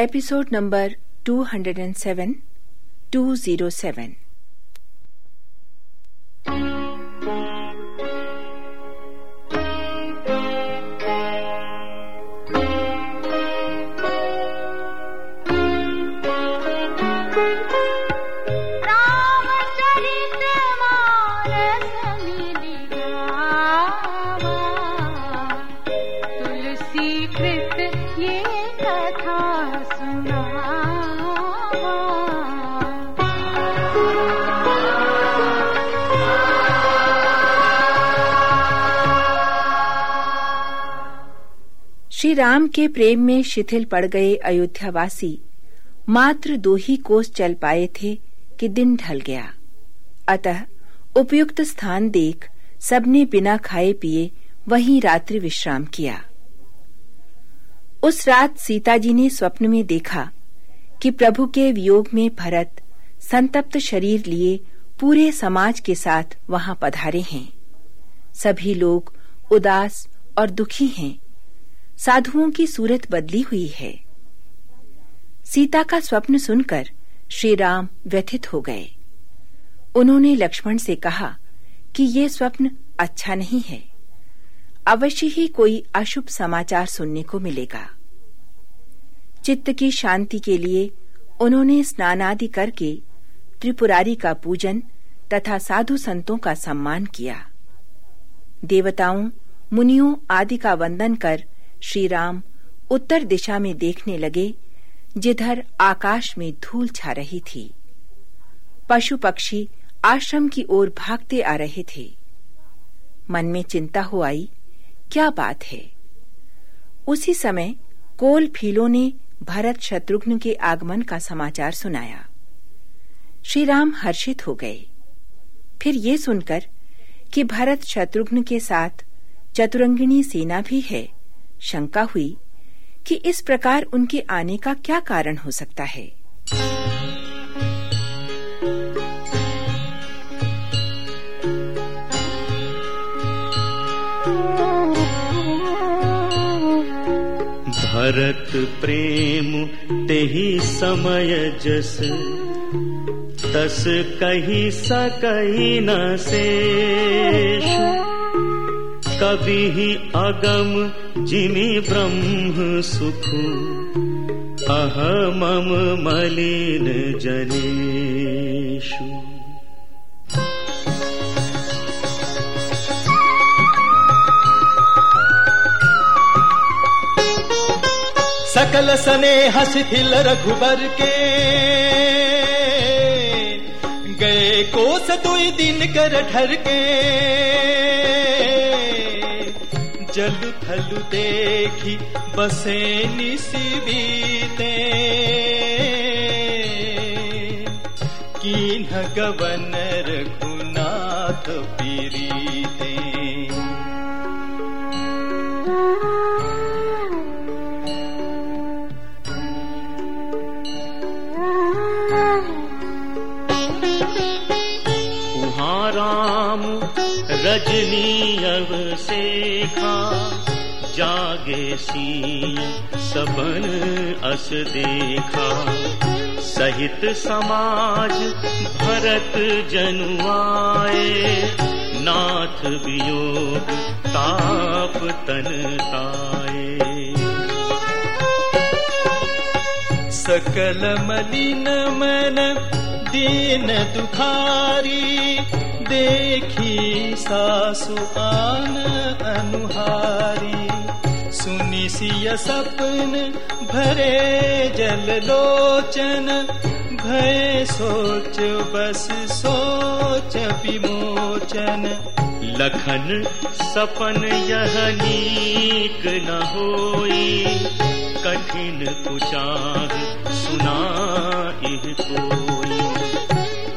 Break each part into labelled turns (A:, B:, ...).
A: episode number 207 207 Shri Ram के प्रेम में शिथिल पड़ गए अयोध्यावासी। मात्र दो ही कोस चल पाए थे कि दिन ढल गया। अतः उपयुक्त स्थान देख सबने बिना खाए पिए वहीं रात्रि विश्राम किया। उस रात सीता जी ने स्वप्न में देखा कि प्रभु के वियोग में भरत संतप्त शरीर लिए पूरे समाज के साथ वहाँ पधारे हैं। सभी लोग उदास और दुखी हैं। साधुओं की सूरत बदली हुई है। सीता का स्वप्न सुनकर श्री राम व्यथित हो गए। उन्होंने लक्ष्मण से कहा कि ये स्वप्न अच्छा नहीं है। अवश्य ही कोई अशुभ समाचार सुनने को मिलेगा। चित्त की शांति के लिए उन्होंने स्नानादि करके त्रिपुरारी का पूजन तथा साधु संतों का सम्मान किया। देवताओं, मुनियों आदि का वंदन कर श्री राम उत्तर दिशा में देखने लगे, जिधर आकाश में धूल छा रही थी। पशु पक्षी आश्रम की ओर भागते आ रहे थे। मन में चिंता हो आई, क्या बात है? उसी समय कोल फीलों ने भरत शत्रुघ्न के आगमन का समाचार सुनाया। श्री राम हर्षित हो गए। फिर ये सुनकर कि भरत शत्रुघ्न के साथ चतुरंगिणी सेना भी है शंका हुई कि इस प्रकार उनके आने का क्या कारण हो सकता है।
B: भरत प्रेम तेहि समय जस, तस कही सकही न से ही अगम जिमि ब्रह्म सुख। अहमम मलिन जनेषु। सकल सने हसिथिल रघुबर के। गए कोस दुई दिन कर ढर के जल थल देखी बसे निसीबीते कीन गवन रघुनाथ पीरीते। राम रजनी अवसेखा जागे सी सबन अस देखा। सहित समाज भरत जनुआए नाथ वियोग ताप तन ताए। सकल मलिन मन दीन दुखारी देखी सासु आन अनुहारी। सुनी सिय सपन भरे जल लोचन। भय सोच बस सोच विमोचन। लखन सपन यह नीक न होई। कठिन कुचार इह कोई।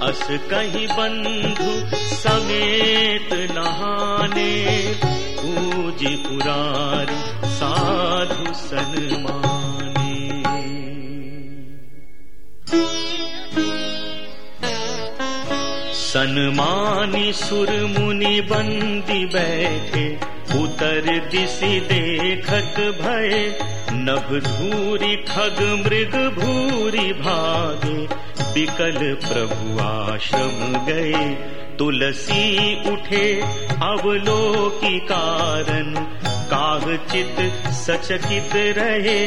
B: अस कही बंधु समेत नहाने पूज पुरारी साधु सन्माने। सन्मानी सुर मुनि बंदी बैठे उतर दिशि देखत भय नभ धूरी खग मृग भूरी भागे बिकल प्रभु आश्रम गए तुलसी उठे अवलोकी कारण चित सचकित रहे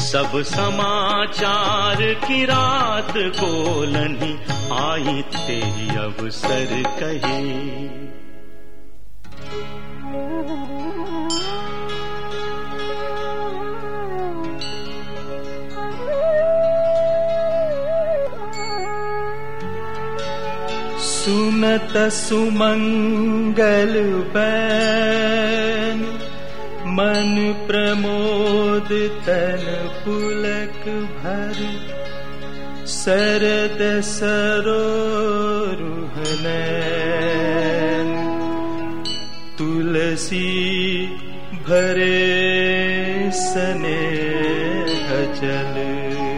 B: सब समाचार की रात कोलनी आई ते अवसर कहे सुनत सुमंगल बैन मन प्रमोद तन पुलक भर शरद सरोरुहन तुलसी भरे सने जल।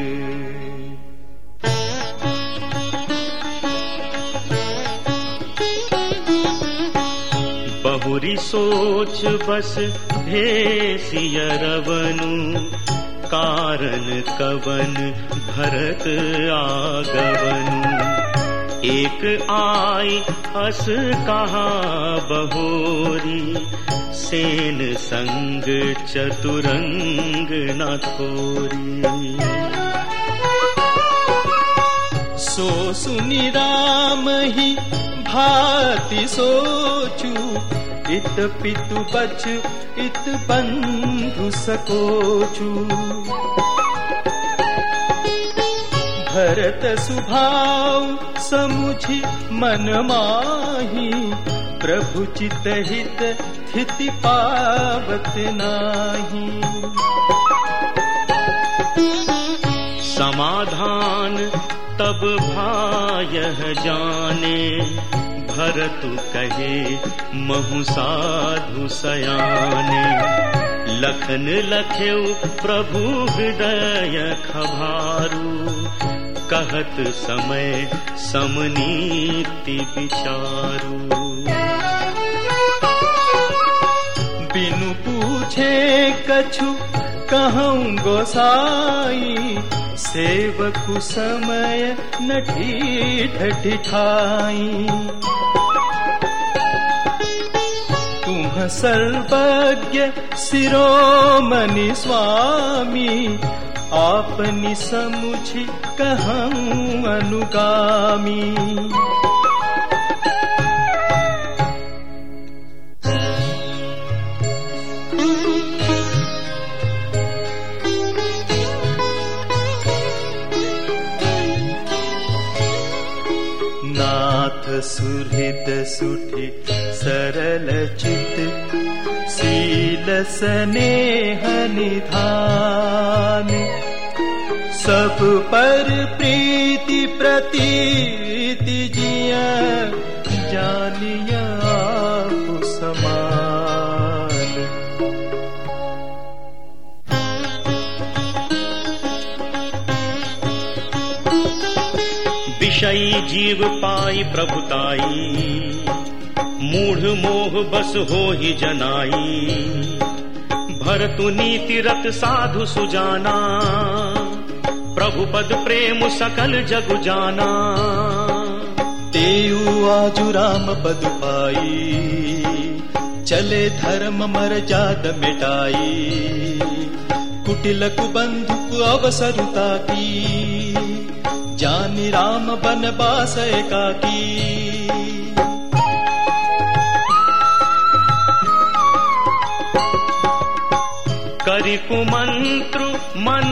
B: सोच बस भेसिय रवनु कारण कवन भरत आगवनु। एक आई अस कहा बहोरी। सेन संग चतुरंग न थोरी। सो सुनि राम ही भाति सोचू इत पितु बच इत बंधु सकोचू। भरत सुभाव समुझि मन माही प्रभु चित हित स्थिति पावत नाही। समाधान तब भाय जाने भरतु कहे महु साधु सयाने। लखन लख्यौ प्रभु हृदय खभारू। कहत समय समनीति विचारू। बिनु पूछे कछु कहूँ गोसाई सेवकु समय न ठीठ ठिठाई सर्वज्ञ शिरोमणि स्वामी आपनि समुझि कहूँ अनुगामी निधान सब पर प्रीति प्रतीति जिया जानिया समान। विषयी जीव पाई प्रभुताई मूढ़ मोह बस हो ही जनाई। भरतु नीति रत साधु सुजाना। प्रभु पद प्रेम सकल जगु जाना।
C: तेऊ आजु राम पद पाई। चले धर्म मर जाद मिटाई। कुटिल कुबंधु अवसरुता की जानी राम बन बास एकाकी।
B: कुमंत्रु मन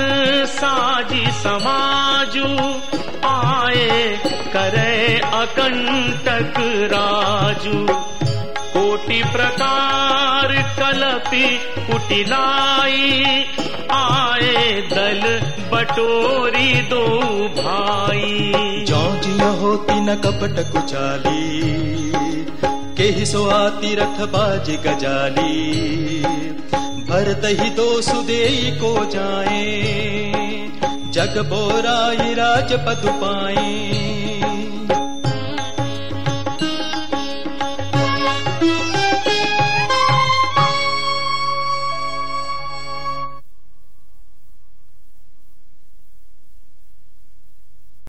B: साजी समाजु। आए करे अकंटक राजू। कोटि प्रकार कलपि कुटिलाई आए दल बटोरी दो भाई
C: जिय होती न कपट कुचाली। केहि सो आती रथ बाज गजाली भरत ही दो सुदेई को जाए। जग बोराई राजपद पाए।